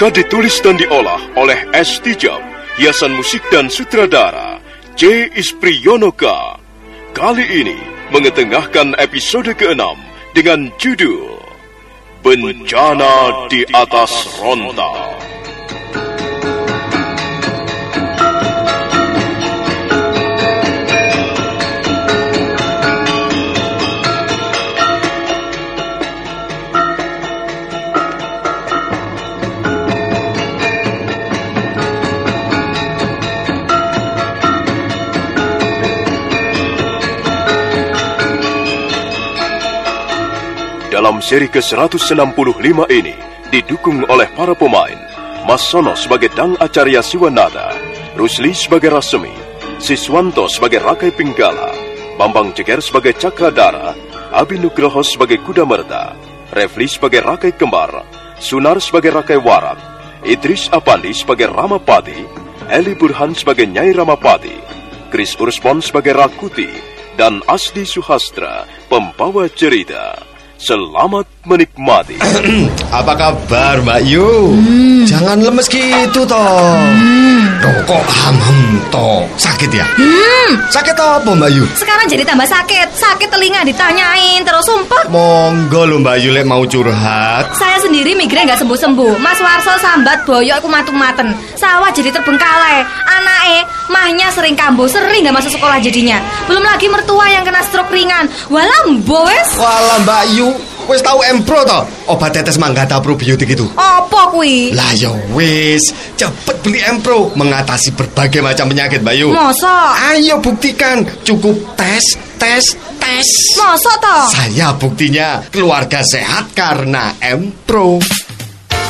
Naskah ditulis dan diolah oleh S. Tijab, hiasan musik dan sutradara C. Ispriyonoka. Kali ini mengetengahkan episode ke-6 dengan judul Bencana di atas Rontal. Dalam seri ke-165 ini didukung oleh para pemain Mas Sono sebagai Dang Acarya Siwanada, Rusli sebagai Rasemi, Siswanto sebagai Rakai Pinggala, Bambang Jeger sebagai Cakradara, Abi Nugroho sebagai Kuda Merta, Refli sebagai Rakai Kembar, Sunar sebagai Rakai Warat, Idris Apandi sebagai Ramapati, Eli Burhan sebagai Nyai Ramapati, Chris Urspon sebagai Rakuti, dan Asdi Suhastra, pembawa cerita. Selamat menikmati. Apa kabar Mbak Yu? Jangan lemes gitu toh. Loh, kok toh? Sakit ya? Sakit apa Mbak Yu? Sekarang jadi tambah sakit. Sakit telinga ditanyain terus sumpah. Monggo lo Mbak Yu lek mau curhat. Saya sendiri migrain nggak sembuh-sembuh. Mas Warso sambat boyok aku matung-maten. Sawah jadi terbengkalai. Anake, mahnya sering kambuh, sering nggak masuk sekolah jadinya. Belum lagi mertua yang kena stroke ringan. Walah, boes. Walah Mbak Yu, wis tahu Empro toh? Obat tetes manggata probiotik itu. Apa kui? Lah ya wis, cepet beli Empro mengatasi berbagai macam penyakit Mbak Yu. Masa? Ayo buktikan, cukup tes, tes, tes. Masa toh? Saya buktinya keluarga sehat karena Empro.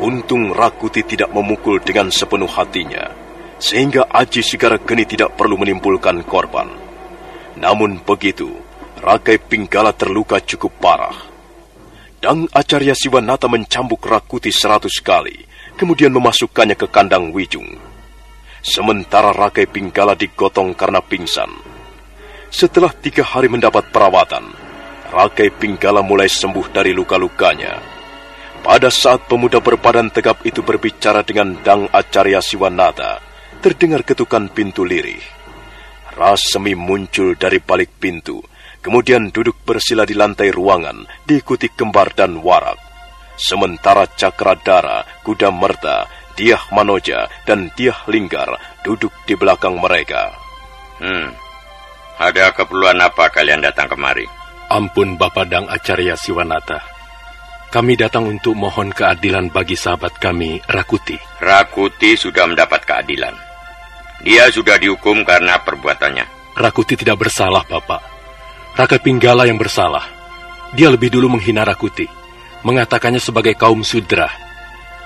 Untung Rakuti tidak memukul dengan sepenuh hatinya, sehingga Aji Sigara Geni tidak perlu menimbulkan korban. Namun begitu, Rakai Pinggala terluka cukup parah. Dang Acarya Siwanata mencambuk Rakuti seratus kali, kemudian memasukkannya ke kandang Wijung. Sementara Rakai Pinggala digotong karena pingsan. Setelah tiga hari mendapat perawatan, Rakai Pinggala mulai sembuh dari luka-lukanya. Pada saat pemuda berbadan tegap itu berbicara dengan Dang Acarya Siwanata, terdengar ketukan pintu lirih. Rasemi muncul dari balik pintu, kemudian duduk bersila di lantai ruangan, diikuti kembar dan warak. Sementara Cakradara, Kuda Merta, Diah Manoja, dan Diah Linggar duduk di belakang mereka. Hmm, ada keperluan apa kalian datang kemari? Ampun Bapak Dang Acarya Siwanata. Kami datang untuk mohon keadilan bagi sahabat kami, Rakuti. Rakuti sudah mendapat keadilan. Dia sudah dihukum karena perbuatannya. Rakuti tidak bersalah, Bapak. Raka Pinggala yang bersalah. Dia lebih dulu menghina Rakuti, mengatakannya sebagai kaum sudra.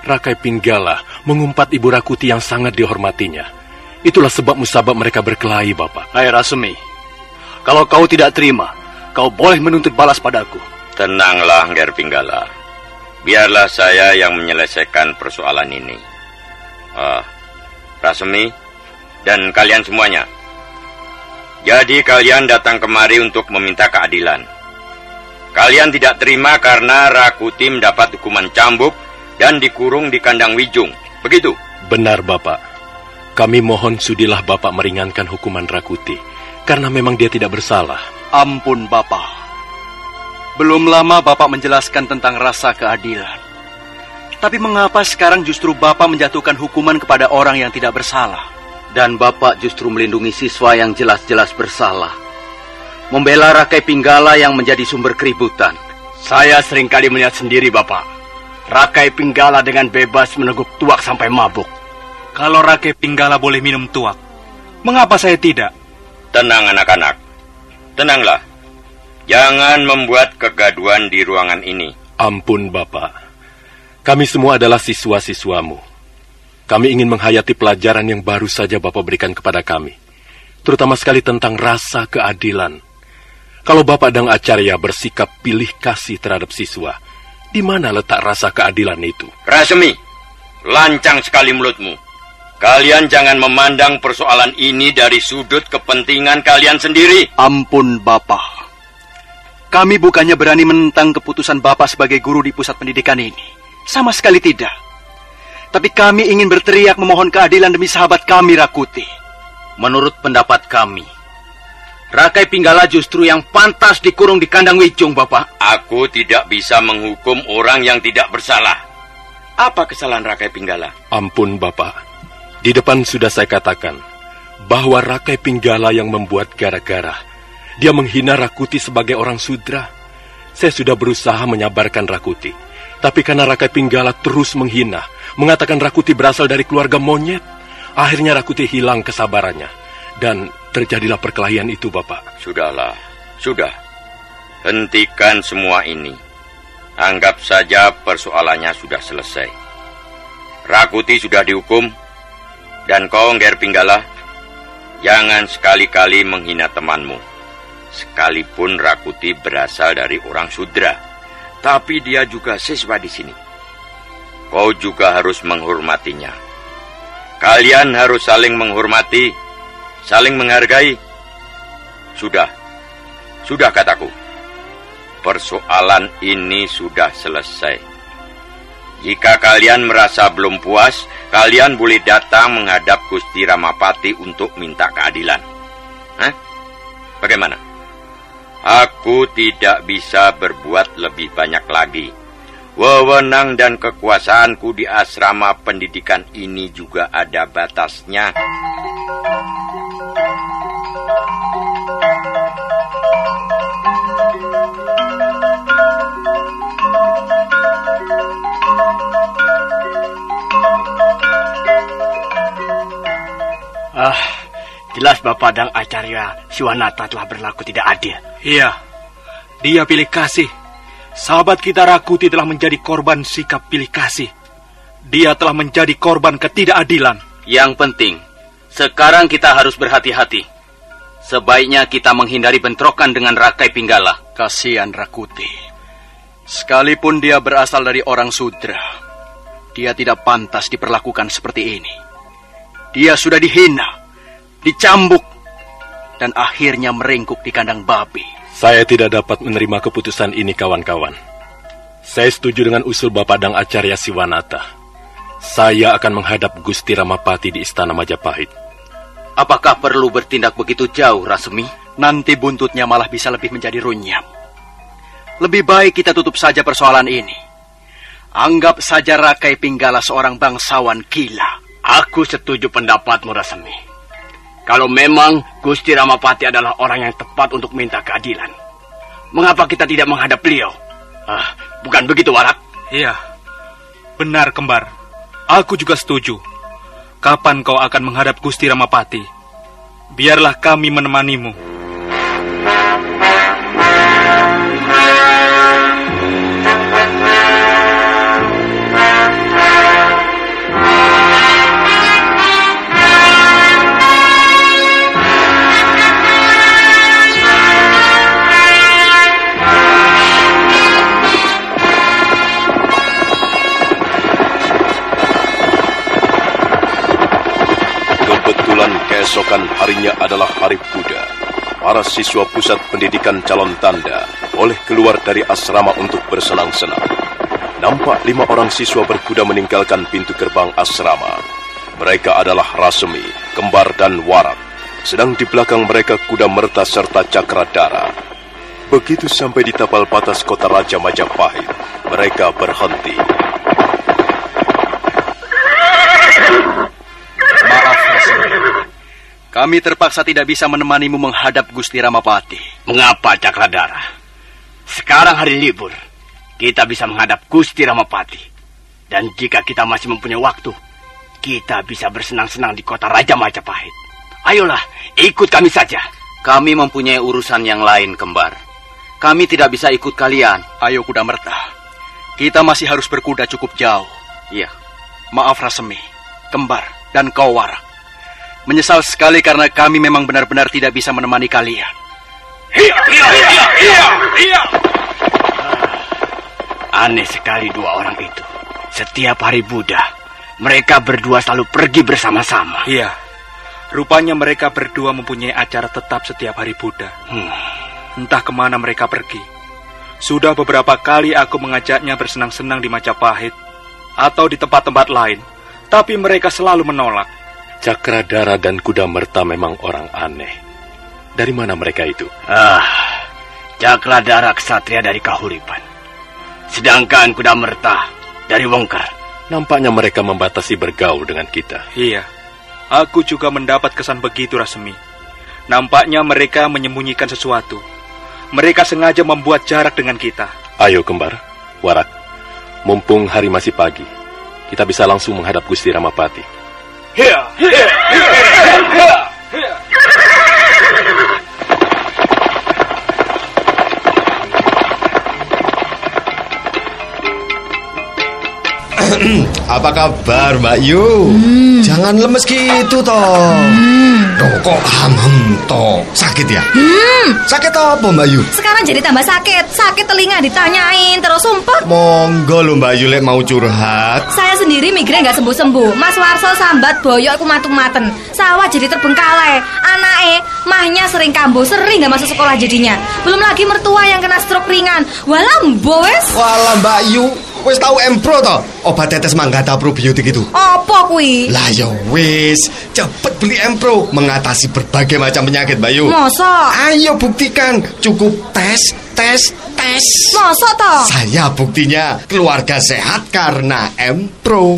Rakai Pinggala mengumpat ibu Rakuti yang sangat dihormatinya. Itulah sebab musabab mereka berkelahi, Bapak. Hai Rasemi, kalau kau tidak terima, kau boleh menuntut balas padaku. Tenanglah, Ger Pinggala. Biarlah saya yang menyelesaikan persoalan ini. Uh, Rasemi dan kalian semuanya. Jadi kalian datang kemari untuk meminta keadilan. Kalian tidak terima karena Rakuti mendapat hukuman cambuk dan dikurung di kandang Wijung. Begitu? Benar, Bapak. Kami mohon sudilah Bapak meringankan hukuman Rakuti. Karena memang dia tidak bersalah. Ampun, Bapak. Belum lama Bapak menjelaskan tentang rasa keadilan. Tapi mengapa sekarang justru Bapak menjatuhkan hukuman kepada orang yang tidak bersalah? Dan Bapak justru melindungi siswa yang jelas-jelas bersalah. Membela Rakai Pinggala yang menjadi sumber keributan. Saya sering kali melihat sendiri, Bapak. Rakai Pinggala dengan bebas meneguk tuak sampai mabuk. Kalau Rakai Pinggala boleh minum tuak, mengapa saya tidak? Tenang anak-anak. Tenanglah. Jangan membuat kegaduan di ruangan ini. Ampun, Bapak. Kami semua adalah siswa-siswamu. Kami ingin menghayati pelajaran yang baru saja Bapak berikan kepada kami. Terutama sekali tentang rasa keadilan. Kalau Bapak dan Acarya bersikap pilih kasih terhadap siswa, di mana letak rasa keadilan itu? Rasemi, lancang sekali mulutmu. Kalian jangan memandang persoalan ini dari sudut kepentingan kalian sendiri. Ampun, Bapak. Kami bukannya berani menentang keputusan Bapak sebagai guru di pusat pendidikan ini. Sama sekali tidak. Tapi kami ingin berteriak memohon keadilan demi sahabat kami, Rakuti. Menurut pendapat kami, Rakai Pinggala justru yang pantas dikurung di kandang Wijung, Bapak. Aku tidak bisa menghukum orang yang tidak bersalah. Apa kesalahan Rakai Pinggala? Ampun, Bapak. Di depan sudah saya katakan bahwa Rakai Pinggala yang membuat gara-gara dia menghina Rakuti sebagai orang sudra. Saya sudah berusaha menyabarkan Rakuti. Tapi karena Rakai Pinggala terus menghina, mengatakan Rakuti berasal dari keluarga monyet, akhirnya Rakuti hilang kesabarannya. Dan terjadilah perkelahian itu, Bapak. Sudahlah, sudah. Hentikan semua ini. Anggap saja persoalannya sudah selesai. Rakuti sudah dihukum, dan kau, Pinggala, jangan sekali-kali menghina temanmu. Sekalipun Rakuti berasal dari orang sudra, tapi dia juga siswa di sini. Kau juga harus menghormatinya. Kalian harus saling menghormati, saling menghargai. Sudah, sudah kataku. Persoalan ini sudah selesai. Jika kalian merasa belum puas, kalian boleh datang menghadap Gusti Ramapati untuk minta keadilan. Hah? Bagaimana? Aku tidak bisa berbuat lebih banyak lagi. Wewenang dan kekuasaanku di asrama pendidikan ini juga ada batasnya. Jelas Bapak Dang Acarya Siwanata telah berlaku tidak adil. Iya, dia pilih kasih. Sahabat kita Rakuti telah menjadi korban sikap pilih kasih. Dia telah menjadi korban ketidakadilan. Yang penting, sekarang kita harus berhati-hati. Sebaiknya kita menghindari bentrokan dengan Rakai Pinggala. Kasihan Rakuti. Sekalipun dia berasal dari orang sudra, dia tidak pantas diperlakukan seperti ini. Dia sudah dihina, dicambuk, dan akhirnya meringkuk di kandang babi. Saya tidak dapat menerima keputusan ini, kawan-kawan. Saya setuju dengan usul Bapak Dang Acarya Siwanata. Saya akan menghadap Gusti Ramapati di Istana Majapahit. Apakah perlu bertindak begitu jauh, Rasemi? Nanti buntutnya malah bisa lebih menjadi runyam. Lebih baik kita tutup saja persoalan ini. Anggap saja Rakai Pinggala seorang bangsawan gila. Aku setuju pendapatmu, Rasemi. Kalau memang Gusti Ramapati adalah orang yang tepat untuk minta keadilan, mengapa kita tidak menghadap beliau? Ah, bukan begitu, Warak? Iya, benar kembar. Aku juga setuju. Kapan kau akan menghadap Gusti Ramapati? Biarlah kami menemanimu. Keesokan harinya adalah hari Buddha. Para siswa pusat pendidikan calon tanda boleh keluar dari asrama untuk bersenang-senang. Nampak lima orang siswa berkuda meninggalkan pintu gerbang asrama. Mereka adalah Rasemi, Kembar, dan Warak. Sedang di belakang mereka kuda merta serta cakradara. Begitu sampai di tapal batas kota Raja Majapahit, mereka berhenti. Maaf, Rasemi. Kami terpaksa tidak bisa menemanimu menghadap Gusti Ramapati. Mengapa, Cakradara? Sekarang hari libur, kita bisa menghadap Gusti Ramapati. Dan jika kita masih mempunyai waktu, kita bisa bersenang-senang di kota Raja Majapahit. Ayolah, ikut kami saja. Kami mempunyai urusan yang lain, Kembar. Kami tidak bisa ikut kalian. Ayo kuda merta. Kita masih harus berkuda cukup jauh. Iya. Maaf Rasemi, Kembar, dan kau Warak. Menyesal sekali karena kami memang benar-benar tidak bisa menemani kalian. Iya, iya, iya, iya, iya. Aneh sekali dua orang itu. Setiap hari Buddha, mereka berdua selalu pergi bersama-sama. Iya, rupanya mereka berdua mempunyai acara tetap setiap hari Buddha. Hmm. Entah ke mana mereka pergi. Sudah beberapa kali aku mengajaknya bersenang-senang di Majapahit atau di tempat-tempat lain, tapi mereka selalu menolak. Cakradara dan Kuda Merta memang orang aneh. Dari mana mereka itu? Ah, Cakradara Ksatria dari Kahuripan. Sedangkan Kuda Merta dari Wongkar. Nampaknya mereka membatasi bergaul dengan kita. Iya, aku juga mendapat kesan begitu Rasemi. Nampaknya mereka menyembunyikan sesuatu. Mereka sengaja membuat jarak dengan kita. Ayo kembar, Warak. Mumpung hari masih pagi, kita bisa langsung menghadap Gusti Ramapati. Hiya, hiya, hiya, hiya, hiya. Apa kabar Mbak Yu? Jangan lemes gitu toh. Loh, kok ham-ham toh? Sakit ya? Hmm, Sakit apa Mbak Yu? sekarang jadi tambah sakit. Sakit telinga ditanyain terus sumpah. Monggo lho Mbak Yu lek mau curhat. Saya sendiri migrain nggak sembuh-sembuh. Mas Warso sambat boyok aku matung-maten. Sawah jadi terbengkalai. Anake, mahnya sering kambuh, sering nggak masuk sekolah jadinya. Belum lagi mertua yang kena stroke ringan. Walah, wes. Walah Mbak Yu, wis tahu Empro toh? Obat tetes manggata probiotik itu. Apa kui? Lah ya wis, cepet beli Empro mengatasi berbagai macam penyakit Mbak Yu. Masa? Ayo buktikan, cukup tes, tes, tes. Mosok toh? Saya buktinya keluarga sehat karena Empro.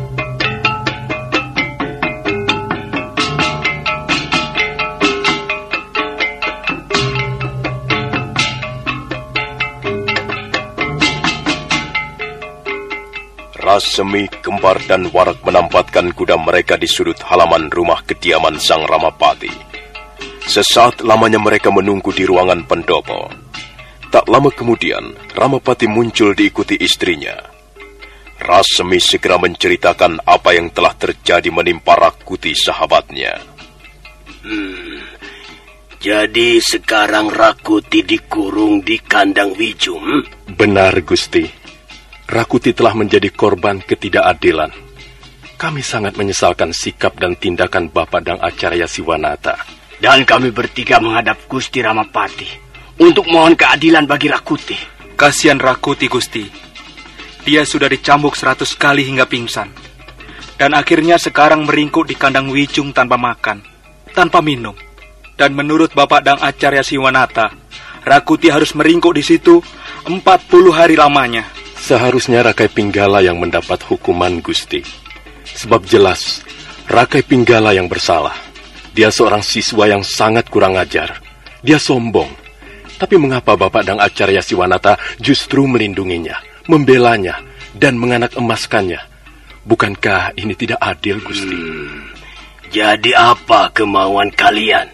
Rasemi, Kembar, dan Warak menempatkan kuda mereka di sudut halaman rumah kediaman Sang Ramapati. Sesaat lamanya mereka menunggu di ruangan pendopo. Tak lama kemudian, Ramapati muncul diikuti istrinya. Rasemi segera menceritakan apa yang telah terjadi menimpa Rakuti sahabatnya. Hmm, jadi sekarang Rakuti dikurung di kandang Wijum? Benar, Gusti. Rakuti telah menjadi korban ketidakadilan. Kami sangat menyesalkan sikap dan tindakan Bapak dan Acarya Siwanata. Dan kami bertiga menghadap Gusti Ramapati untuk mohon keadilan bagi Rakuti. Kasihan Rakuti, Gusti. Dia sudah dicambuk seratus kali hingga pingsan. Dan akhirnya sekarang meringkuk di kandang Wijung tanpa makan, tanpa minum. Dan menurut Bapak dan Acarya Siwanata, Rakuti harus meringkuk di situ 40 hari lamanya. Seharusnya Rakai Pinggala yang mendapat hukuman Gusti. Sebab jelas, Rakai Pinggala yang bersalah. Dia seorang siswa yang sangat kurang ajar. Dia sombong. Tapi mengapa Bapak dan Acarya Siwanata justru melindunginya, membelanya, dan menganak emaskannya? Bukankah ini tidak adil, Gusti? Hmm, jadi apa kemauan kalian?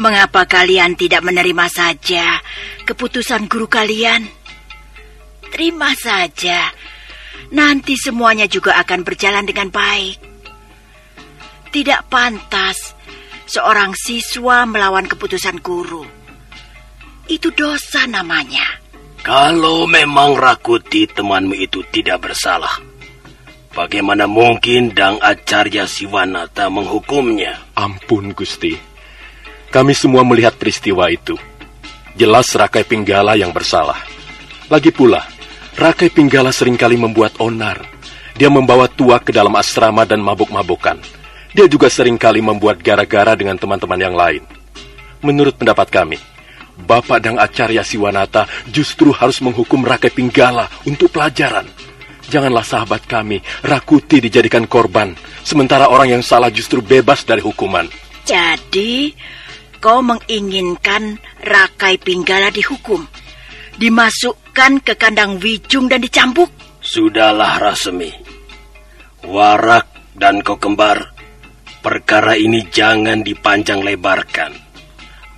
Mengapa kalian tidak menerima saja keputusan guru kalian? Terima saja. Nanti semuanya juga akan berjalan dengan baik. Tidak pantas seorang siswa melawan keputusan guru. Itu dosa namanya. Kalau memang Rakuti temanmu itu tidak bersalah, bagaimana mungkin Dang Acarya Siwanata menghukumnya? Ampun, Gusti. Kami semua melihat peristiwa itu. Jelas Rakai Pinggala yang bersalah. Lagi pula, Rakai Pinggala sering kali membuat onar. Dia membawa tua ke dalam asrama dan mabuk-mabukan. Dia juga sering kali membuat gara-gara dengan teman-teman yang lain. Menurut pendapat kami, Bapak dan Acarya Siwanata justru harus menghukum Rakai Pinggala untuk pelajaran. Janganlah sahabat kami, Rakuti dijadikan korban, sementara orang yang salah justru bebas dari hukuman. Jadi, kau menginginkan Rakai Pinggala dihukum? Dimasukkan ke kandang Wijung dan dicambuk? Sudahlah Rasemi. Warak dan kau kembar, perkara ini jangan dipanjang lebarkan.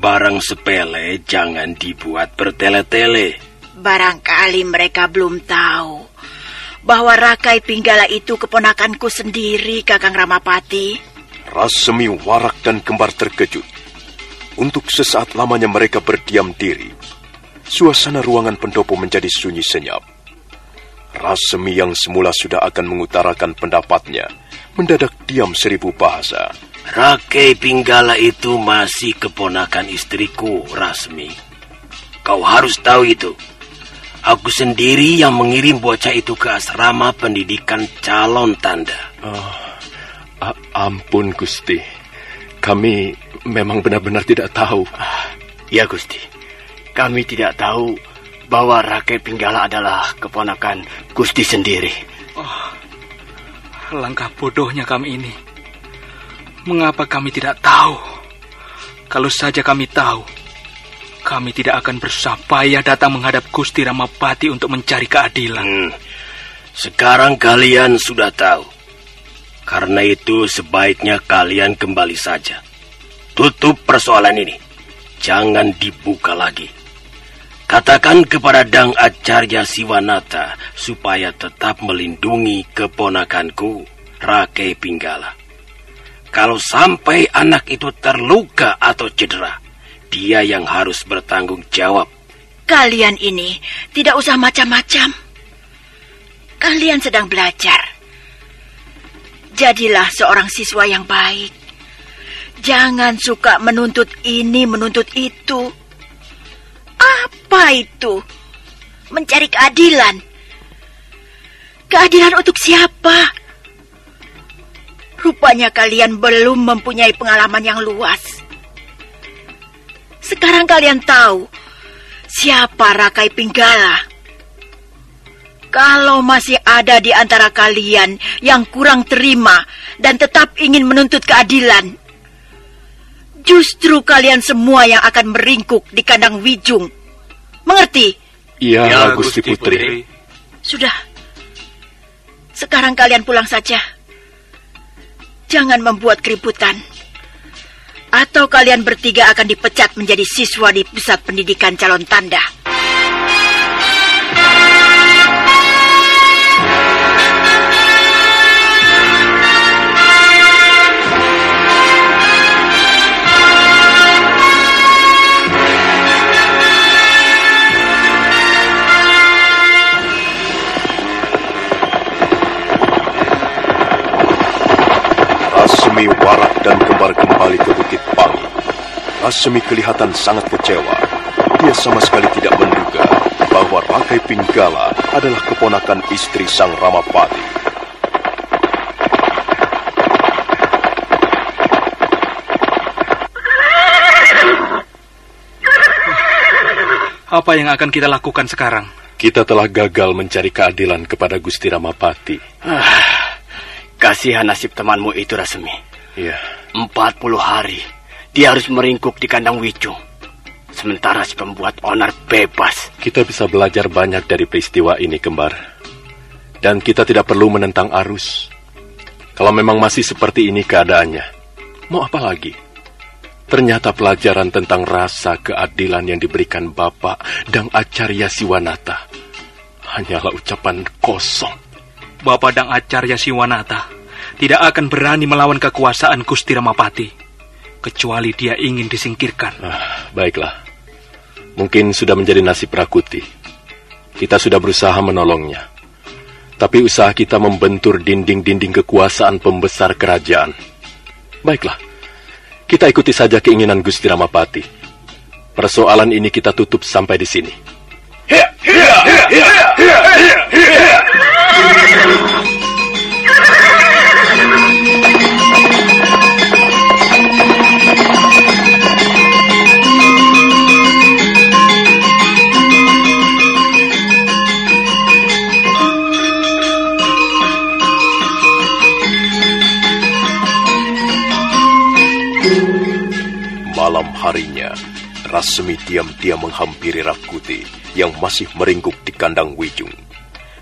Barang sepele jangan dibuat bertele-tele. Barangkali mereka belum tahu bahwa Rakai Pinggala itu keponakanku sendiri, Kakang Ramapati. Rasemi, Warak, dan Kembar terkejut. Untuk sesaat lamanya mereka berdiam diri Suasana ruangan pendopo menjadi sunyi senyap. Rasemi yang semula sudah akan mengutarakan pendapatnya, mendadak diam seribu bahasa. Rake Pinggala itu masih keponakan istriku, Rasmi. Kau harus tahu itu. Aku sendiri yang mengirim bocah itu ke asrama pendidikan calon tanda. Oh, ampun, Gusti. Kami memang benar-benar tidak tahu. Ah, ya, Gusti. Kami tidak tahu bahwa Rakai Pinggala adalah keponakan Gusti sendiri. Oh, langkah bodohnya kami ini. Mengapa kami tidak tahu? Kalau saja kami tahu, kami tidak akan berusaha payah datang menghadap Gusti Ramapati untuk mencari keadilan. Hmm. Sekarang kalian sudah tahu. Karena itu sebaiknya kalian kembali saja. Tutup persoalan ini. Jangan dibuka lagi. Katakan kepada Dang Acarya Siwanata supaya tetap melindungi keponakanku, Rake Pinggala. Kalau sampai anak itu terluka atau cedera, dia yang harus bertanggung jawab. Kalian ini tidak usah macam-macam. Kalian sedang belajar. Jadilah seorang siswa yang baik. Jangan suka menuntut ini, menuntut itu. Apa itu? Mencari keadilan. Keadilan untuk siapa? Rupanya kalian belum mempunyai pengalaman yang luas. Sekarang kalian tahu siapa Rakai Pinggala. Kalau masih ada di antara kalian yang kurang terima dan tetap ingin menuntut keadilan, justru kalian semua yang akan meringkuk di kandang Wijung. Mengerti? Iya, ya, Gusti Putri. Sudah. Sekarang kalian pulang saja. Jangan membuat keributan. Atau kalian bertiga akan dipecat menjadi siswa di pusat pendidikan calon tanda. Rasemi warak dan kembar kembali ke Bukit Pangi. Rasemi kelihatan sangat kecewa. Dia sama sekali tidak menduga bahwa Rakai Pinggala adalah keponakan istri Sang Ramapati. Apa yang akan kita lakukan sekarang? Kita telah gagal mencari keadilan kepada Gusti Ramapati. Ah. Kasihan nasib temanmu itu, Rasemi. Iya. Empat puluh hari, dia harus meringkuk di kandang Wicung. Sementara si pembuat onar bebas. Kita bisa belajar banyak dari peristiwa ini, Kembar. Dan kita tidak perlu menentang arus. Kalau memang masih seperti ini keadaannya, mau apa lagi? Ternyata pelajaran tentang rasa keadilan yang diberikan Bapak dan Acarya Siwanata hanyalah ucapan kosong. Bapak dan Acarya Siwanata tidak akan berani melawan kekuasaan Gusti Ramapati kecuali dia ingin disingkirkan. Ah, baiklah. Mungkin sudah menjadi nasib Rakuti. Kita sudah berusaha menolongnya. Tapi usaha kita membentur dinding-dinding kekuasaan pembesar kerajaan. Baiklah. Kita ikuti saja keinginan Gusti Ramapati. Persoalan ini kita tutup sampai di sini. Hiya, hiya, hiya, hiya, hiya, hiya, hiya. Rasmi diam-diam menghampiri Rakuti yang masih meringkuk di kandang Wijung.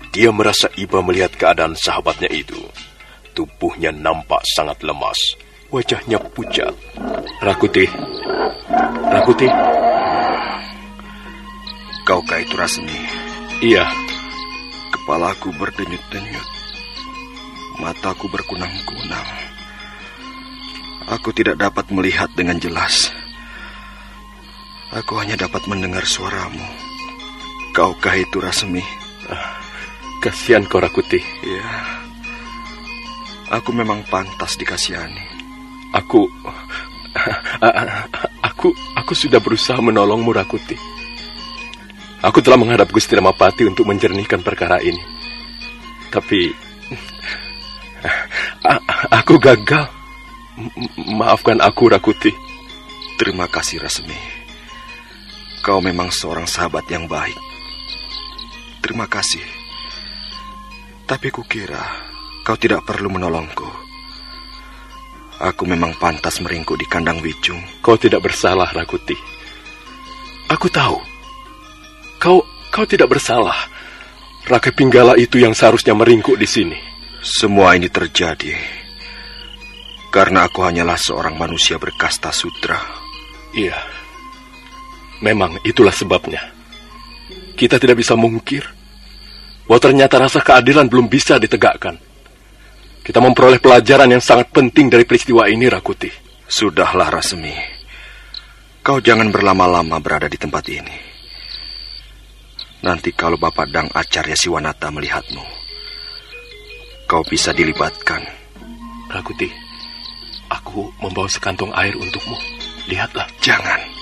Dia merasa iba melihat keadaan sahabatnya itu. Tubuhnya nampak sangat lemas. Wajahnya pucat. Rakuti. Rakuti. Kau itu Rasmi? Iya. Kepalaku berdenyut-denyut. Mataku berkunang-kunang. Aku tidak dapat melihat dengan jelas. Aku hanya dapat mendengar suaramu. Kaukah itu Rasmi? Ah, kasihan kau Rakuti. Iya. Aku memang pantas dikasihani. Aku aku aku sudah berusaha menolongmu Rakuti. Aku telah menghadap Gusti Ramapati untuk menjernihkan perkara ini. Tapi aku gagal. Maafkan aku Rakuti. Terima kasih Rasmi. Kau memang seorang sahabat yang baik. Terima kasih. Tapi kukira kau tidak perlu menolongku. Aku memang pantas meringkuk di kandang Wijung. Kau tidak bersalah, Rakuti. Aku tahu. Kau kau tidak bersalah. Raka Pinggala itu yang seharusnya meringkuk di sini. Semua ini terjadi karena aku hanyalah seorang manusia berkasta sutra. Iya. Memang itulah sebabnya. Kita tidak bisa mungkir bahwa ternyata rasa keadilan belum bisa ditegakkan. Kita memperoleh pelajaran yang sangat penting dari peristiwa ini, Rakuti. Sudahlah, Rasmi. Kau jangan berlama-lama berada di tempat ini. Nanti kalau Bapak Dang Acarya Siwanata melihatmu, kau bisa dilibatkan Rakuti, aku membawa sekantong air untukmu. Lihatlah. Jangan.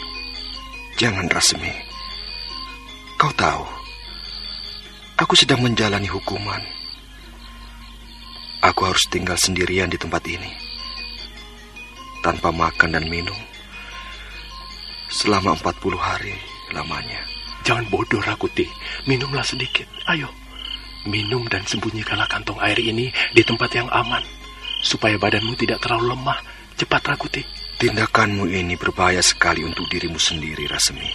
Jangan, Rasmi. Kau tahu, aku sedang menjalani hukuman. Aku harus tinggal sendirian di tempat ini. Tanpa makan dan minum. Selama 40 hari lamanya. Jangan bodoh, Rakuti. Minumlah sedikit. Ayo. Minum dan sembunyikanlah kantong air ini di tempat yang aman. Supaya badanmu tidak terlalu lemah. Cepat, Rakuti. Tindakanmu ini berbahaya sekali untuk dirimu sendiri, Rasmi.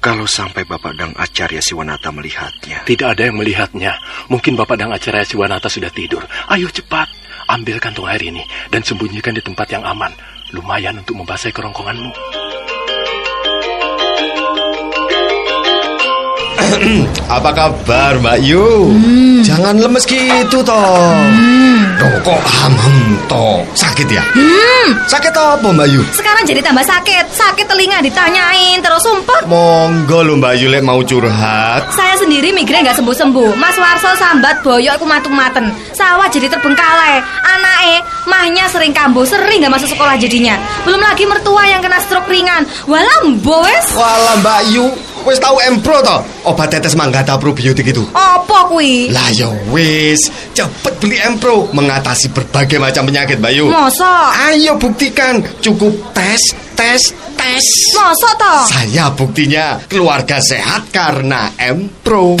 Kalau sampai Bapak Dang Acarya Siwanata melihatnya. Tidak ada yang melihatnya. Mungkin Bapak Dang Acarya Siwanata sudah tidur. Ayo cepat, ambil kantong air ini dan sembunyikan di tempat yang aman. Lumayan untuk membasahi kerongkonganmu. Apa kabar Mbak Yu? Hmm. Jangan lemes gitu toh. Hmm. Kok ham-ham toh. Sakit ya? Hmm. Sakit apa Mbak Yu? Sekarang jadi tambah sakit. Sakit telinga ditanyain terus sumpah. Monggo lo Mbak Yu lek mau curhat. Saya sendiri migrain nggak sembuh-sembuh. Mas Warso sambat boyok aku matung-maten. Sawah jadi terbengkalai. Anake mahnya sering kambuh, sering nggak masuk sekolah jadinya. Belum lagi mertua yang kena stroke ringan. Walah boes. Walah Mbak Yu, wis tahu Empro toh? Obat tetes manggata probiotik itu. Apa kui? Lah ya wis, cepet beli Empro mengatasi berbagai macam penyakit, Bayu. Masa? Ayo buktikan, cukup tes, tes, tes. Masa toh? Saya buktinya keluarga sehat karena Empro.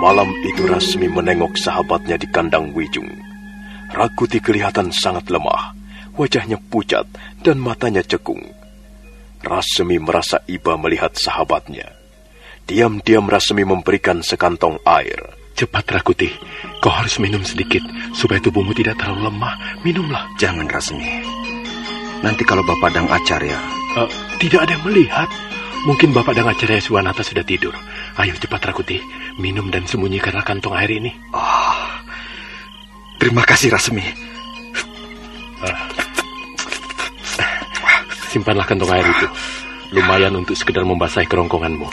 Malam itu Rasmi menengok sahabatnya di kandang Wijung. Rakuti kelihatan sangat lemah, wajahnya pucat dan matanya cekung. Rasmi merasa iba melihat sahabatnya. Diam-diam Rasmi memberikan sekantong air. Cepat Rakuti, kau harus minum sedikit supaya tubuhmu tidak terlalu lemah. Minumlah. Jangan Rasmi. Nanti kalau Bapak Dang Acarya... Uh, tidak ada yang melihat. Mungkin Bapak Dang Acarya Suwanata sudah tidur. Ayo cepat Rakuti, minum dan sembunyikanlah kantong air ini. Oh, terima kasih Rasmi. Uh, simpanlah kantong air itu. Lumayan untuk sekedar membasahi kerongkonganmu.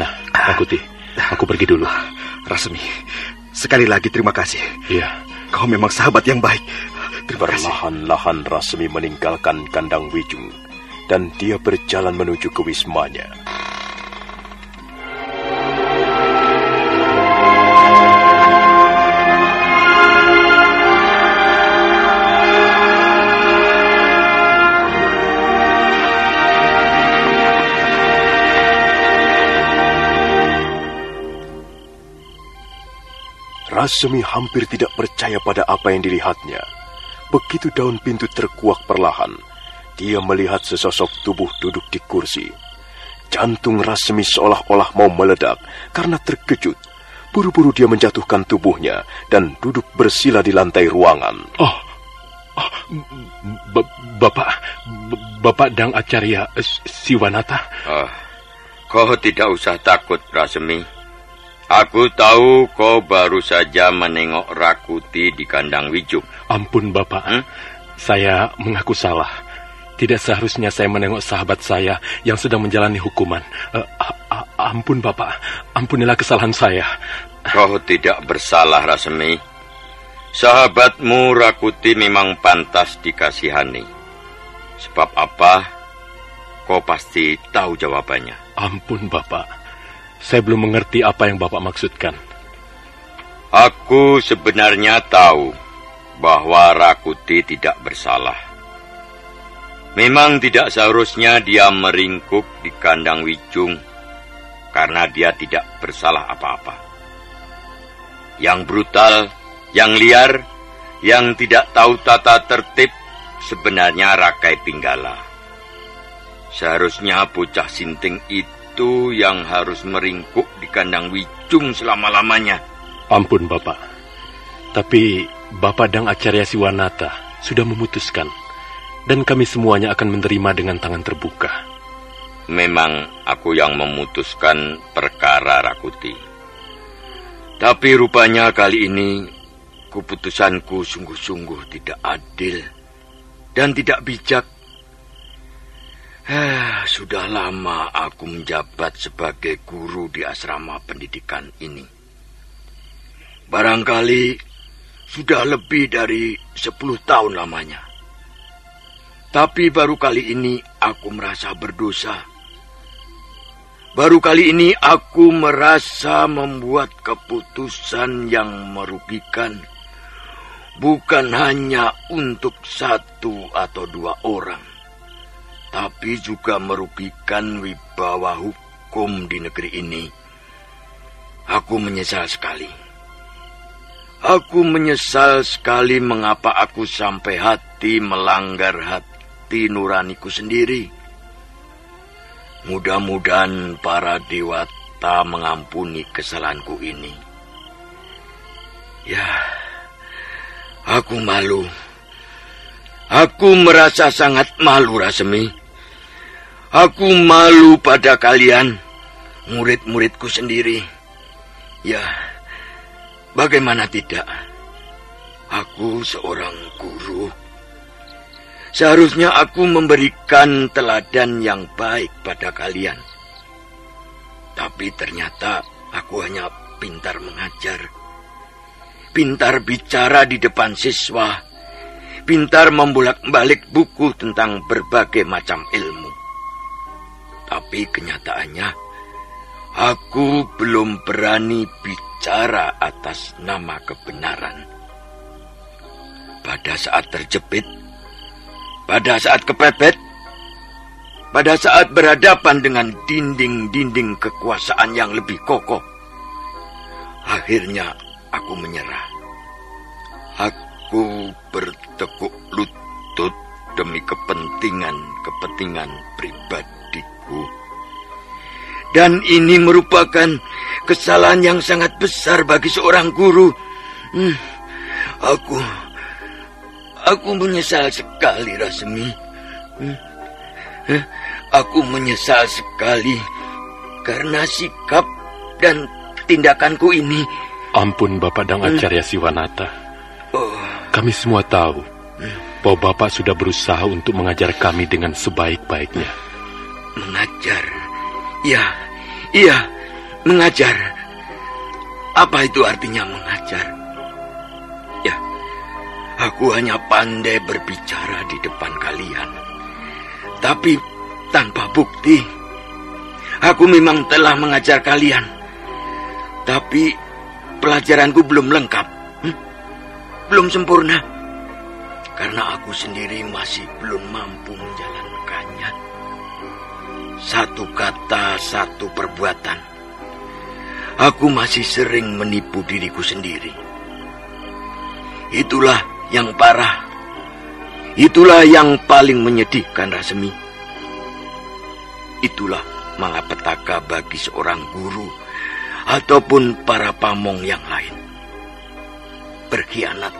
Nah, Rakuti, aku pergi dulu. Rasmi, sekali lagi terima kasih. Iya. Kau memang sahabat yang baik. Terima Perlahan-lahan Rasmi meninggalkan kandang Wijung dan dia berjalan menuju ke wismanya. Rasmi hampir tidak percaya pada apa yang dilihatnya. Begitu daun pintu terkuak perlahan, dia melihat sesosok tubuh duduk di kursi. Jantung Rasmi seolah-olah mau meledak karena terkejut. Buru-buru dia menjatuhkan tubuhnya dan duduk bersila di lantai ruangan. Oh, oh Bapak, Bapak Dang Acarya Siwanata. Oh, kau tidak usah takut, Rasmi. Aku tahu kau baru saja menengok Rakuti di kandang Wijung. Ampun, Bapak. Hmm? Saya mengaku salah. Tidak seharusnya saya menengok sahabat saya yang sedang menjalani hukuman. Uh, ampun, Bapak. Ampunilah kesalahan saya. Kau tidak bersalah, Rasmi. Sahabatmu Rakuti memang pantas dikasihani. Sebab apa? Kau pasti tahu jawabannya. Ampun, Bapak. Saya belum mengerti apa yang Bapak maksudkan. Aku sebenarnya tahu bahwa Rakuti tidak bersalah. Memang tidak seharusnya dia meringkuk di kandang Wijung karena dia tidak bersalah apa-apa. Yang brutal, yang liar, yang tidak tahu tata tertib sebenarnya Rakai Pinggala. Seharusnya bocah sinting itu yang harus meringkuk di kandang Wijung selama-lamanya. Ampun, Bapak. Tapi Bapak Dang Acarya Siwanata sudah memutuskan dan kami semuanya akan menerima dengan tangan terbuka. Memang aku yang memutuskan perkara Rakuti. Tapi rupanya kali ini keputusanku sungguh-sungguh tidak adil dan tidak bijak. Eh, sudah lama aku menjabat sebagai guru di asrama pendidikan ini. Barangkali sudah lebih dari sepuluh tahun lamanya. Tapi baru kali ini aku merasa berdosa. Baru kali ini aku merasa membuat keputusan yang merugikan. Bukan hanya untuk satu atau dua orang. Tapi juga merugikan wibawa hukum di negeri ini. Aku menyesal sekali. Aku menyesal sekali mengapa aku sampai hati melanggar hati hati nuraniku sendiri. Mudah-mudahan para dewata mengampuni kesalahanku ini. Ya, aku malu. Aku merasa sangat malu, Rasemi. Aku malu pada kalian, murid-muridku sendiri. Ya, bagaimana tidak? Aku seorang guru Seharusnya aku memberikan teladan yang baik pada kalian. Tapi ternyata aku hanya pintar mengajar. Pintar bicara di depan siswa. Pintar membolak-balik buku tentang berbagai macam ilmu. Tapi kenyataannya, aku belum berani bicara atas nama kebenaran. Pada saat terjepit, pada saat kepepet, pada saat berhadapan dengan dinding-dinding kekuasaan yang lebih kokoh, akhirnya aku menyerah. Aku bertekuk lutut demi kepentingan-kepentingan pribadiku. Dan ini merupakan kesalahan yang sangat besar bagi seorang guru. Hmm, aku Aku menyesal sekali, Rasmi. Hmm? Aku menyesal sekali karena sikap dan tindakanku ini. Ampun, Bapak Dang hmm. Acarya Siwanata. Oh. Kami semua tahu hmm. bahwa Bapak sudah berusaha untuk mengajar kami dengan sebaik-baiknya. Mengajar? Ya, iya, mengajar. Apa itu artinya mengajar? Aku hanya pandai berbicara di depan kalian. Tapi tanpa bukti. Aku memang telah mengajar kalian. Tapi pelajaranku belum lengkap. Hmm? Belum sempurna. Karena aku sendiri masih belum mampu menjalankannya. Satu kata, satu perbuatan. Aku masih sering menipu diriku sendiri. Itulah yang parah. Itulah yang paling menyedihkan Rasmi. Itulah malapetaka bagi seorang guru ataupun para pamong yang lain. Berkhianat.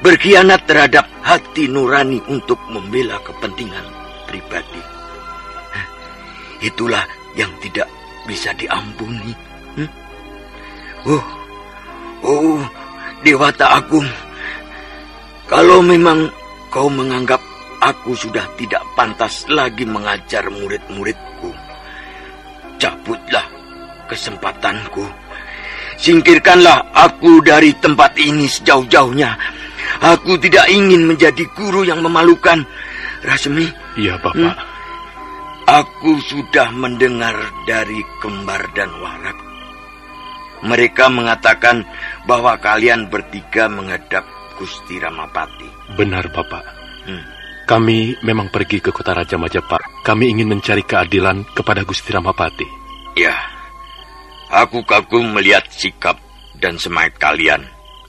Berkhianat terhadap hati nurani untuk membela kepentingan pribadi. Itulah yang tidak bisa diampuni. Oh, oh, Dewata Agung, kalau memang kau menganggap aku sudah tidak pantas lagi mengajar murid-muridku, cabutlah kesempatanku. Singkirkanlah aku dari tempat ini sejauh-jauhnya. Aku tidak ingin menjadi guru yang memalukan. Rasmi? Iya, Bapak. Hmm? Aku sudah mendengar dari kembar dan warak. Mereka mengatakan bahwa kalian bertiga menghadap Gusti Ramapati. Benar, Bapak. Hmm. Kami memang pergi ke kota Raja Majapahit. Kami ingin mencari keadilan kepada Gusti Ramapati. Ya, aku kagum melihat sikap dan semangat kalian,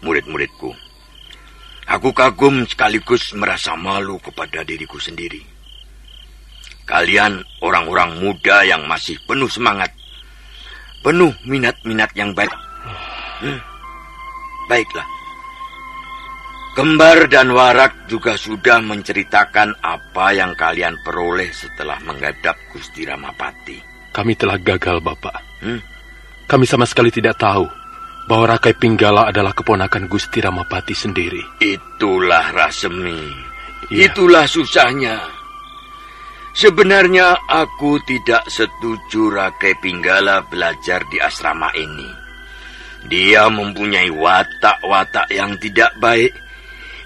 murid-muridku. Aku kagum sekaligus merasa malu kepada diriku sendiri. Kalian orang-orang muda yang masih penuh semangat, penuh minat-minat yang baik. Hmm. Baiklah. Kembar dan Warak juga sudah menceritakan apa yang kalian peroleh setelah menghadap Gusti Ramapati. Kami telah gagal, Bapak. Hmm? Kami sama sekali tidak tahu bahwa Rakai Pinggala adalah keponakan Gusti Ramapati sendiri. Itulah Rasemi. Ya. Itulah susahnya. Sebenarnya aku tidak setuju Rakai Pinggala belajar di asrama ini. Dia mempunyai watak-watak yang tidak baik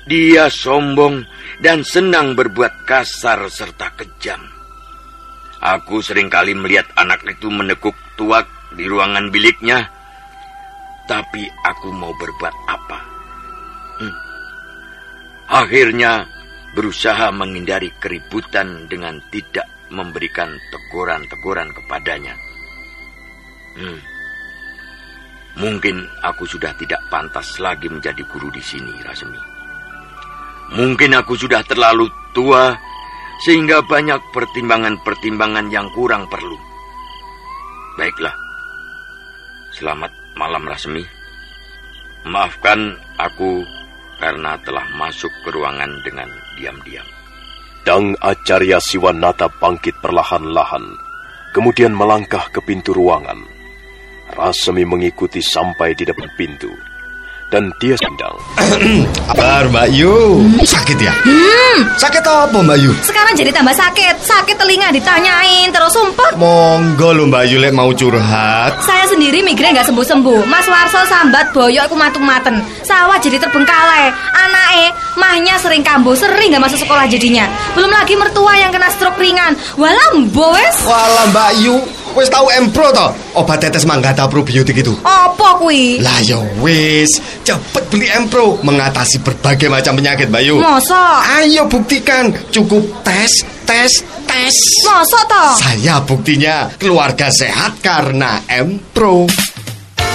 dia sombong dan senang berbuat kasar serta kejam. Aku sering kali melihat anak itu menekuk tuak di ruangan biliknya, tapi aku mau berbuat apa? Hmm. Akhirnya berusaha menghindari keributan dengan tidak memberikan teguran-teguran kepadanya. Hmm. Mungkin aku sudah tidak pantas lagi menjadi guru di sini, Rasmi. Mungkin aku sudah terlalu tua sehingga banyak pertimbangan-pertimbangan yang kurang perlu. Baiklah. Selamat malam Rasmi. Maafkan aku karena telah masuk ke ruangan dengan diam-diam. Dang Acarya Siwanata bangkit perlahan-lahan, kemudian melangkah ke pintu ruangan. Rasmi mengikuti sampai di depan pintu dan dia sedang. Kabar Mbak Yu. Hmm. Sakit ya? Hmm. Sakit apa Mbak Yu? Sekarang jadi tambah sakit. Sakit telinga ditanyain terus sumpah. Monggo lo Mbak Yu lek mau curhat. Saya sendiri migrain nggak sembuh-sembuh. Mas Warso sambat boyok aku matung-maten. Sawah jadi terbengkalai. Anake mahnya sering kambuh, sering nggak masuk sekolah jadinya. Belum lagi mertua yang kena stroke ringan. Walam boes. Walam Mbak Yu. Wis tahu Empro to? Obat tetes manggata probiotik itu. Apa kuwi? Lah ya wis, cepet beli Empro mengatasi berbagai macam penyakit, Bayu. Masa? Ayo buktikan, cukup tes, tes, tes. Masa to? Saya buktinya keluarga sehat karena Empro.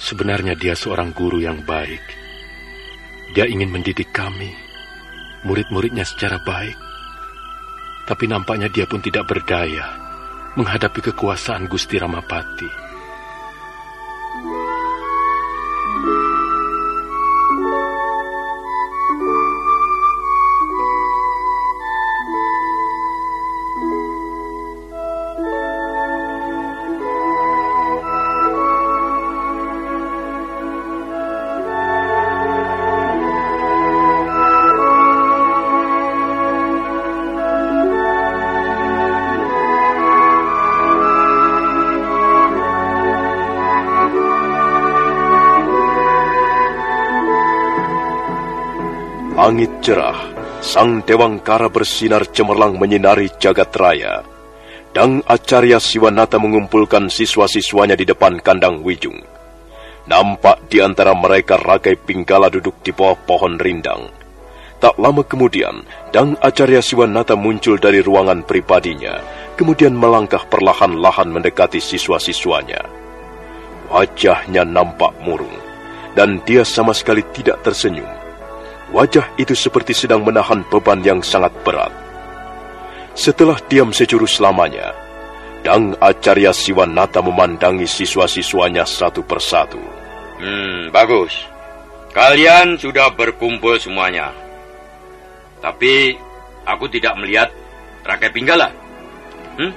Sebenarnya dia seorang guru yang baik. Dia ingin mendidik kami, murid-muridnya secara baik. Tapi nampaknya dia pun tidak berdaya menghadapi kekuasaan Gusti Ramapati. Langit cerah, sang Dewangkara bersinar cemerlang menyinari jagat raya. Dang Acarya Siwanata mengumpulkan siswa-siswanya di depan kandang Wijung. Nampak di antara mereka Rakai Pinggala duduk di bawah pohon rindang. Tak lama kemudian, Dang Acarya Siwanata muncul dari ruangan pribadinya, kemudian melangkah perlahan-lahan mendekati siswa-siswanya. Wajahnya nampak murung, dan dia sama sekali tidak tersenyum. Wajah itu seperti sedang menahan beban yang sangat berat. Setelah diam securu selamanya, Dang Acarya Siwanata memandangi siswa-siswanya satu persatu. Hmm, bagus. Kalian sudah berkumpul semuanya. Tapi aku tidak melihat Rakai Pinggala. Hmm?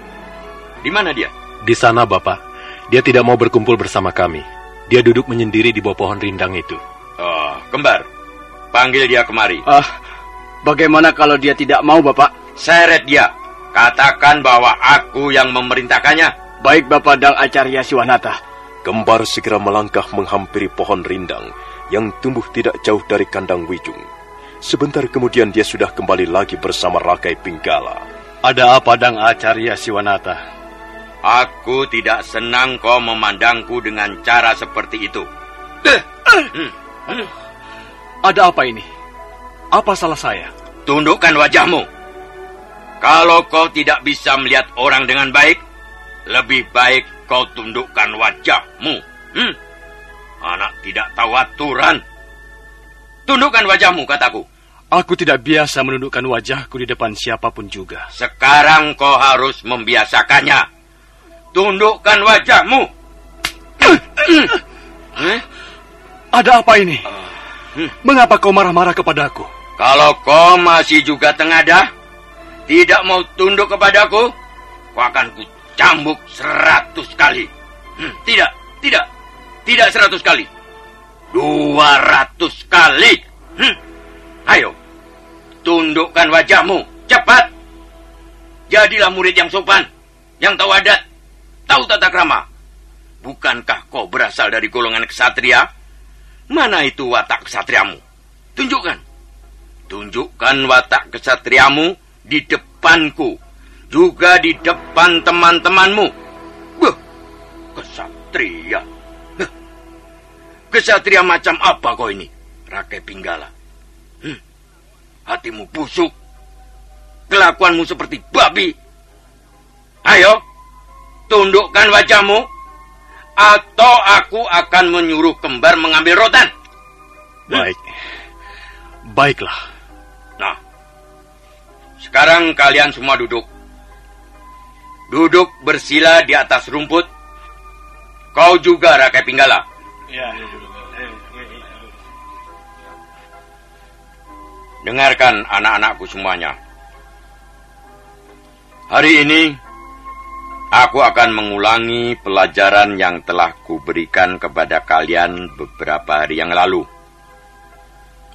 Di mana dia? Di sana, Bapak. Dia tidak mau berkumpul bersama kami. Dia duduk menyendiri di bawah pohon rindang itu. Oh, kembar. Panggil dia kemari. Ah, bagaimana kalau dia tidak mau, Bapak? Seret dia. Katakan bahwa aku yang memerintahkannya. Baik, Bapak Dang Acarya Siwanata. Kembar segera melangkah menghampiri pohon rindang yang tumbuh tidak jauh dari kandang Wijung. Sebentar kemudian dia sudah kembali lagi bersama Rakai Pinggala. Ada apa Dang Acarya Siwanata? Aku tidak senang kau memandangku dengan cara seperti itu. Hmm. Hmm. Ada apa ini? Apa salah saya? tundukkan wajahmu. Kalau kau tidak bisa melihat orang dengan baik, lebih baik kau tundukkan wajahmu. Hmm? Anak tidak tahu aturan. Tundukkan wajahmu, kataku. Aku tidak biasa menundukkan wajahku di depan siapa pun juga. Sekarang kau harus membiasakannya. Tundukkan wajahmu. Ada apa ini? Mengapa kau marah-marah kepadaku? Kalau kau masih juga tengadah, tidak mau tunduk kepadaku, kau akan kucambuk seratus kali. Hmm, tidak, tidak, tidak seratus kali. Dua ratus kali. Hmm. Ayo, tundukkan wajahmu, cepat. Jadilah murid yang sopan, yang tahu adat, tahu tata krama. Bukankah kau berasal dari golongan kesatria? Mana itu watak kesatriamu? Tunjukkan. Tunjukkan watak kesatriamu di depanku. Juga di depan teman-temanmu. Beuh, kesatria. Kesatria macam apa kau ini? Rakai Pinggala. Hmm. Hatimu busuk. Kelakuanmu seperti babi. Ayo, tundukkan wajahmu atau aku akan menyuruh kembar mengambil rotan. Baik. Baiklah. Nah, sekarang kalian semua duduk. Duduk bersila di atas rumput. Kau juga, Rakai Pinggala. Ya. Dengarkan anak-anakku semuanya. Hari ini Aku akan mengulangi pelajaran yang telah kuberikan kepada kalian beberapa hari yang lalu.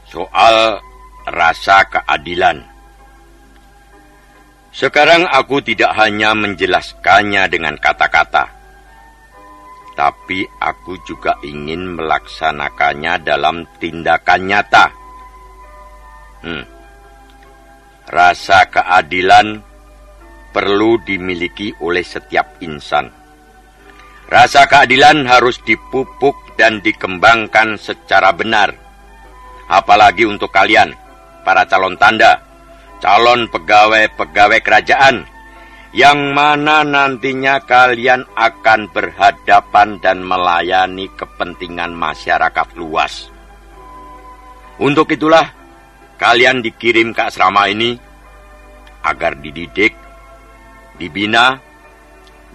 Soal rasa keadilan. Sekarang aku tidak hanya menjelaskannya dengan kata-kata, tapi aku juga ingin melaksanakannya dalam tindakan nyata. Hmm. Rasa keadilan perlu dimiliki oleh setiap insan. Rasa keadilan harus dipupuk dan dikembangkan secara benar. Apalagi untuk kalian, para calon tanda, calon pegawai-pegawai kerajaan, yang mana nantinya kalian akan berhadapan dan melayani kepentingan masyarakat luas. Untuk itulah, kalian dikirim ke asrama ini agar dididik dibina,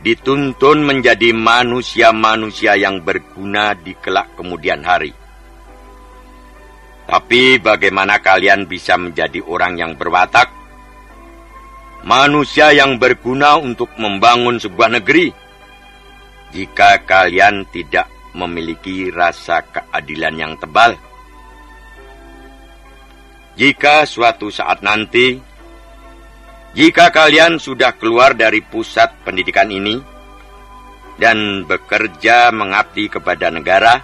dituntun menjadi manusia-manusia yang berguna di kelak kemudian hari. Tapi bagaimana kalian bisa menjadi orang yang berwatak? Manusia yang berguna untuk membangun sebuah negeri. Jika kalian tidak memiliki rasa keadilan yang tebal. Jika suatu saat nanti jika kalian sudah keluar dari pusat pendidikan ini dan bekerja mengabdi kepada negara,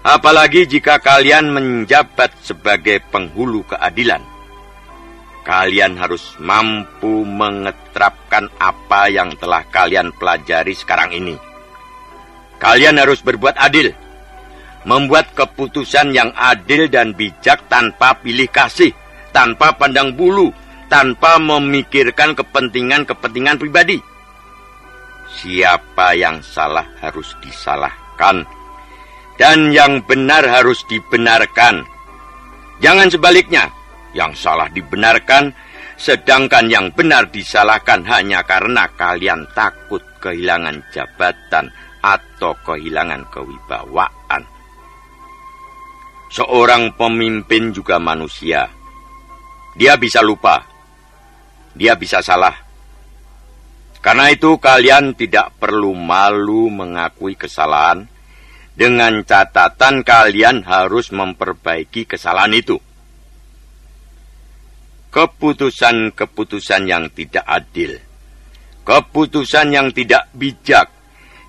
apalagi jika kalian menjabat sebagai penghulu keadilan, kalian harus mampu mengeterapkan apa yang telah kalian pelajari sekarang ini. Kalian harus berbuat adil, membuat keputusan yang adil dan bijak tanpa pilih kasih, tanpa pandang bulu, tanpa memikirkan kepentingan-kepentingan pribadi. Siapa yang salah harus disalahkan, dan yang benar harus dibenarkan. Jangan sebaliknya, yang salah dibenarkan, sedangkan yang benar disalahkan hanya karena kalian takut kehilangan jabatan atau kehilangan kewibawaan. Seorang pemimpin juga manusia. Dia bisa lupa dia bisa salah. Karena itu kalian tidak perlu malu mengakui kesalahan dengan catatan kalian harus memperbaiki kesalahan itu. Keputusan-keputusan yang tidak adil, keputusan yang tidak bijak,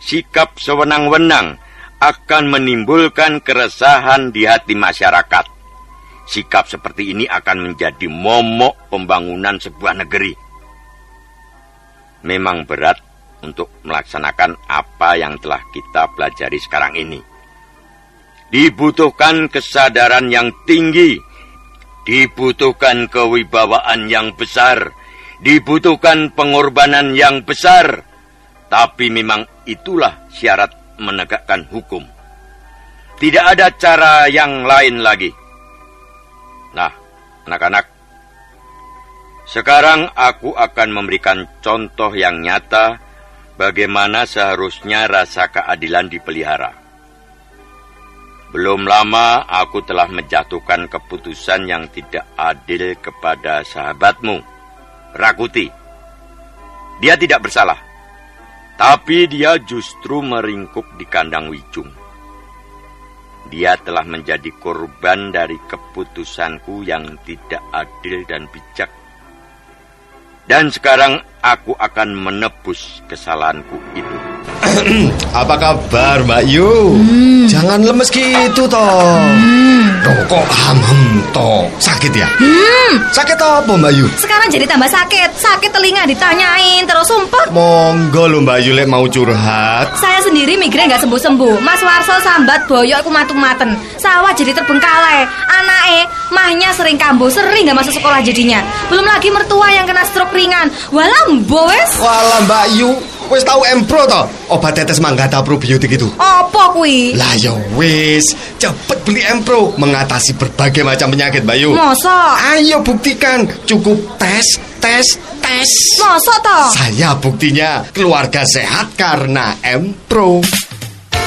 sikap sewenang-wenang akan menimbulkan keresahan di hati masyarakat. Sikap seperti ini akan menjadi momok pembangunan sebuah negeri. Memang berat untuk melaksanakan apa yang telah kita pelajari sekarang ini. Dibutuhkan kesadaran yang tinggi Dibutuhkan kewibawaan yang besar, dibutuhkan pengorbanan yang besar. Tapi memang itulah syarat menegakkan hukum. Tidak ada cara yang lain lagi. Nah, anak-anak, sekarang aku akan memberikan contoh yang nyata bagaimana seharusnya rasa keadilan dipelihara. Belum lama aku telah menjatuhkan keputusan yang tidak adil kepada sahabatmu, Rakuti. Dia tidak bersalah, tapi dia justru meringkuk di kandang Wijung. Dia telah menjadi korban dari keputusanku yang tidak adil dan bijak. Dan sekarang aku akan menebus kesalahanku itu. Apa kabar Mbak Yu? Hmm. Jangan lemes gitu toh. Hmm. Loh, kok ham-ham toh? Sakit ya? Hmm. Sakit apa Mbak Yu? Sekarang jadi tambah sakit. Sakit telinga ditanyain terus sumpah. Monggo lo Mbak Yu lek mau curhat. Saya sendiri migrain nggak sembuh-sembuh. Mas Warso sambat boyok aku matung-maten. Sawah jadi terbengkalai. Anake mahnya sering kambuh, sering nggak masuk sekolah jadinya. Belum lagi mertua yang kena stroke ringan. Walam boes. Walam Mbak Yu, Wis tahu Empro to? Obat tetes manggata probiotik itu. Apa kuwi? Lah ya wis, cepet beli Empro mengatasi berbagai macam penyakit, Bayu. Masa? Ayo buktikan, cukup tes, tes, tes. Masa to? Saya buktinya keluarga sehat karena Empro.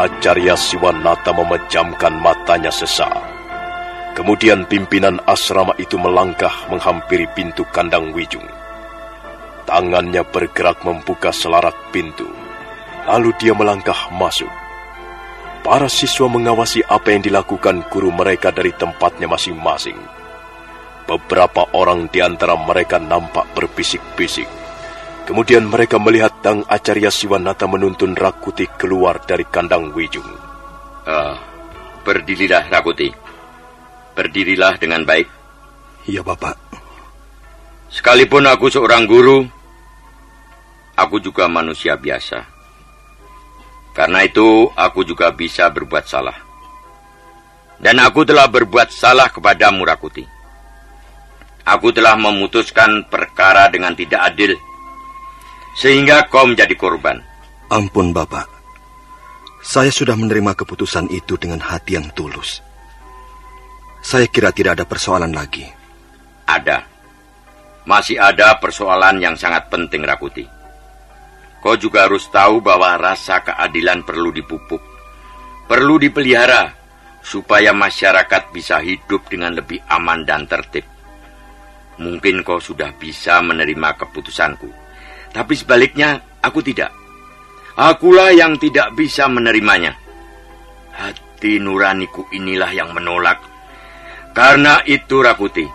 Acarya Siwanata memejamkan matanya sesaat. Kemudian pimpinan asrama itu melangkah menghampiri pintu kandang Wijung. Tangannya bergerak membuka selarak pintu. Lalu dia melangkah masuk. Para siswa mengawasi apa yang dilakukan guru mereka dari tempatnya masing-masing. Beberapa orang di antara mereka nampak berbisik-bisik. Kemudian mereka melihat Dang Acarya Siwanata menuntun Rakuti keluar dari kandang Wijung. Uh, berdirilah Rakuti. Berdirilah dengan baik. Iya, Bapak. Sekalipun aku seorang guru, aku juga manusia biasa. Karena itu, aku juga bisa berbuat salah. Dan aku telah berbuat salah kepadamu, Rakuti. Aku telah memutuskan perkara dengan tidak adil sehingga kau menjadi korban. Ampun, Bapak. Saya sudah menerima keputusan itu dengan hati yang tulus. Saya kira tidak ada persoalan lagi. Ada. Masih ada persoalan yang sangat penting, Rakuti. Kau juga harus tahu bahwa rasa keadilan perlu dipupuk. Perlu dipelihara supaya masyarakat bisa hidup dengan lebih aman dan tertib. Mungkin kau sudah bisa menerima keputusanku. Tapi sebaliknya, aku tidak. Akulah yang tidak bisa menerimanya. Hati nuraniku inilah yang menolak. Karena itu, Rakuti,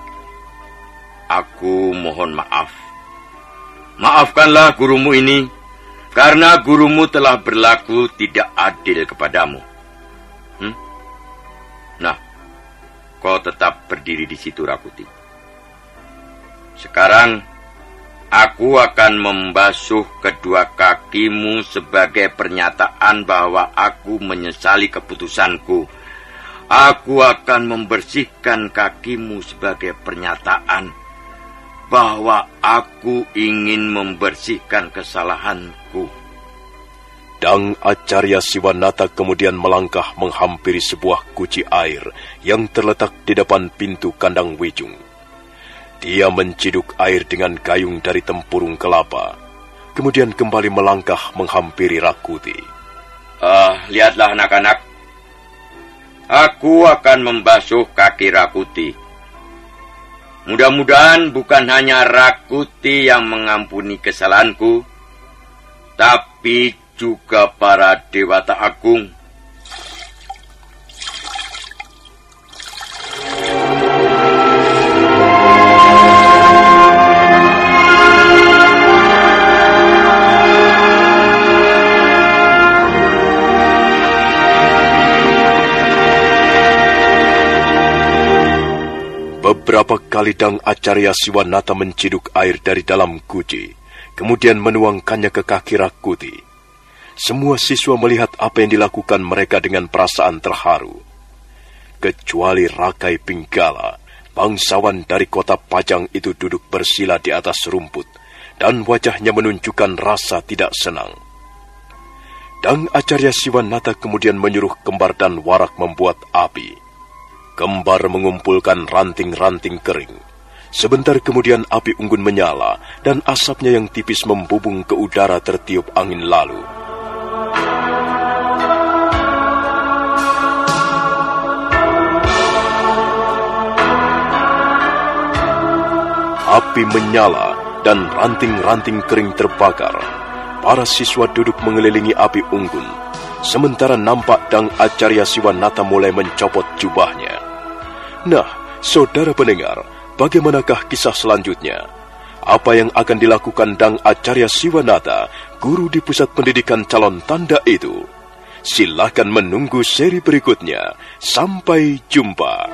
aku mohon maaf. Maafkanlah gurumu ini, karena gurumu telah berlaku tidak adil kepadamu. Hmm? Nah, kau tetap berdiri di situ, Rakuti. Sekarang, Aku akan membasuh kedua kakimu sebagai pernyataan bahwa aku menyesali keputusanku. Aku akan membersihkan kakimu sebagai pernyataan bahwa aku ingin membersihkan kesalahanku. Dang Acarya Siwanata kemudian melangkah menghampiri sebuah guci air yang terletak di depan pintu kandang Wijung. Dia menciduk air dengan gayung dari tempurung kelapa, kemudian kembali melangkah menghampiri Rakuti. Ah, lihatlah anak-anak. aku akan membasuh kaki Rakuti. Mudah-mudahan bukan hanya Rakuti yang mengampuni kesalahanku, tapi juga para dewata agung. Beberapa kali Dang Acarya Siwanata menciduk air dari dalam guci, kemudian menuangkannya ke kaki Rakuti. Semua siswa melihat apa yang dilakukan mereka dengan perasaan terharu. Kecuali Rakai Pinggala, bangsawan dari kota Pajang itu duduk bersila di atas rumput, dan wajahnya menunjukkan rasa tidak senang. Dang Acarya Siwanata kemudian menyuruh kembar dan warak membuat api. Kembar mengumpulkan ranting-ranting kering. Sebentar kemudian api unggun menyala dan asapnya yang tipis membubung ke udara tertiup angin lalu. Api menyala dan ranting-ranting kering terbakar. Para siswa duduk mengelilingi api unggun. Sementara nampak Dang Acarya Siwanata mulai mencopot jubahnya. Nah, saudara pendengar, bagaimanakah kisah selanjutnya? Apa yang akan dilakukan Dang Acarya Siwanata, guru di pusat pendidikan calon tanda itu? Silahkan menunggu seri berikutnya. Sampai jumpa.